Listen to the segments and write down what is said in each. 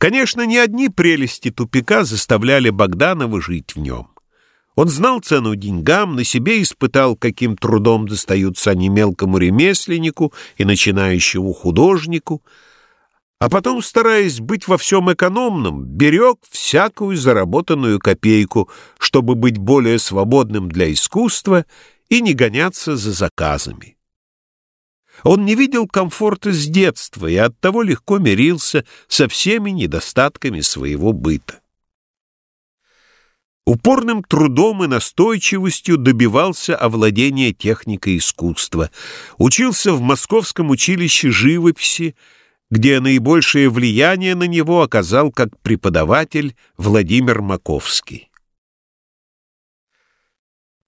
Конечно, не одни прелести тупика заставляли Богданова жить в нем. Он знал цену деньгам, на себе испытал, каким трудом достаются они мелкому ремесленнику и начинающему художнику, а потом, стараясь быть во всем экономным, берег всякую заработанную копейку, чтобы быть более свободным для искусства и не гоняться за заказами. Он не видел комфорта с детства и оттого легко мирился со всеми недостатками своего быта. Упорным трудом и настойчивостью добивался овладения техникой искусства, учился в Московском училище живописи, где наибольшее влияние на него оказал как преподаватель Владимир Маковский.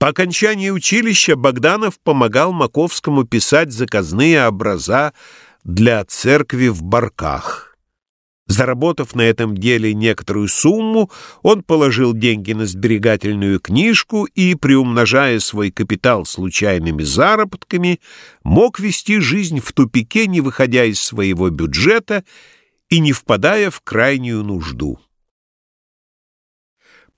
По окончании училища Богданов помогал Маковскому писать заказные образа для церкви в Барках. Заработав на этом деле некоторую сумму, он положил деньги на сберегательную книжку и, приумножая свой капитал случайными заработками, мог вести жизнь в тупике, не выходя из своего бюджета и не впадая в крайнюю нужду.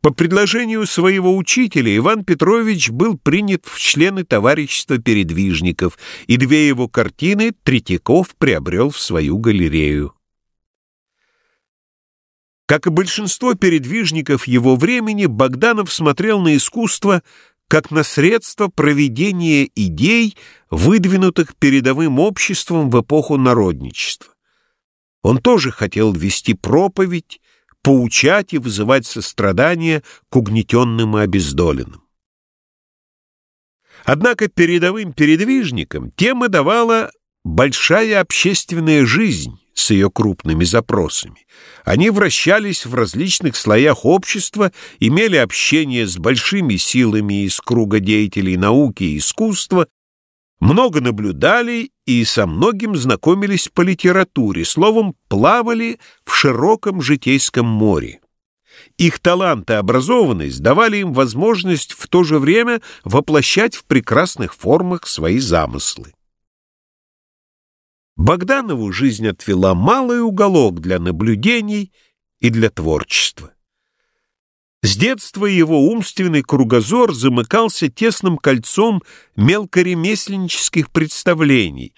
По предложению своего учителя Иван Петрович был принят в члены товарищества передвижников, и две его картины Третьяков приобрел в свою галерею. Как и большинство передвижников его времени, Богданов смотрел на искусство как на средство проведения идей, выдвинутых передовым обществом в эпоху народничества. Он тоже хотел вести проповедь, поучать и вызывать сострадание к угнетенным и обездоленным. Однако передовым передвижникам тема давала большая общественная жизнь с ее крупными запросами. Они вращались в различных слоях общества, имели общение с большими силами из круга деятелей науки и искусства, много наблюдали и со многим знакомились по литературе, словом, плавали в широком житейском море. Их талант и образованность давали им возможность в то же время воплощать в прекрасных формах свои замыслы. Богданову жизнь отвела малый уголок для наблюдений и для творчества. С детства его умственный кругозор замыкался тесным кольцом мелкоремесленнических представлений.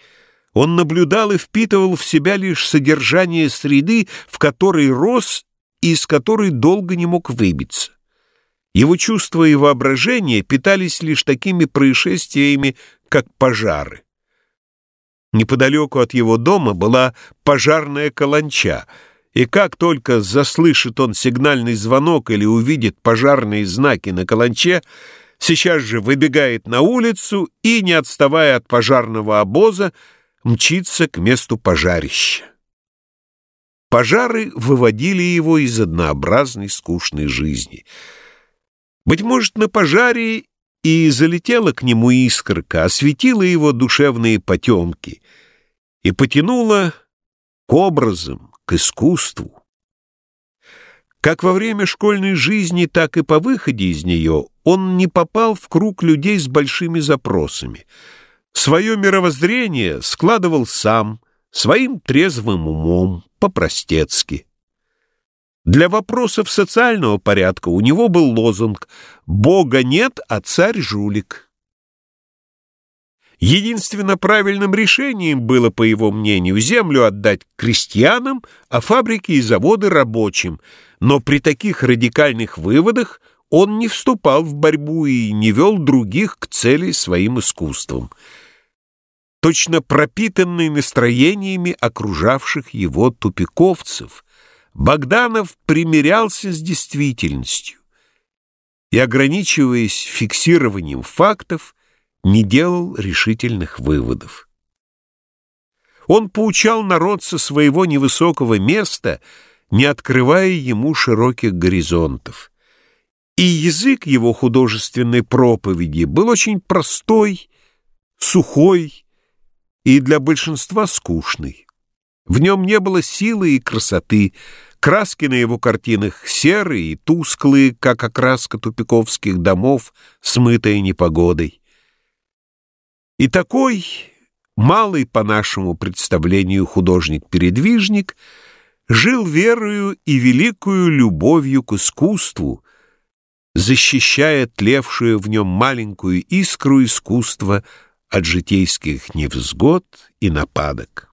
Он наблюдал и впитывал в себя лишь содержание среды, в которой рос и из которой долго не мог выбиться. Его чувства и воображение питались лишь такими происшествиями, как пожары. Неподалеку от его дома была пожарная каланча — и как только заслышит он сигнальный звонок или увидит пожарные знаки на каланче, сейчас же выбегает на улицу и, не отставая от пожарного обоза, мчится к месту пожарища. Пожары выводили его из однообразной скучной жизни. Быть может, на пожаре и залетела к нему искорка, осветила его душевные потемки и потянула к образам, к искусству. Как во время школьной жизни, так и по выходе из нее он не попал в круг людей с большими запросами. Свое мировоззрение складывал сам, своим трезвым умом, по-простецки. Для вопросов социального порядка у него был лозунг «Бога нет, а царь жулик». Единственно правильным решением было, по его мнению, землю отдать крестьянам, а фабрики и заводы рабочим, но при таких радикальных выводах он не вступал в борьбу и не вел других к цели своим искусством, точно пропитанный настроениями окружавших его тупиковцев. Богданов примирялся с действительностью и, ограничиваясь фиксированием фактов, не делал решительных выводов. Он поучал народ со своего невысокого места, не открывая ему широких горизонтов. И язык его художественной проповеди был очень простой, сухой и для большинства скучный. В нем не было силы и красоты, краски на его картинах серые и тусклые, как окраска тупиковских домов, смытая непогодой. И такой, малый по нашему представлению художник-передвижник, жил верою и великою любовью к искусству, защищая тлевшую в нем маленькую искру искусства от житейских невзгод и нападок.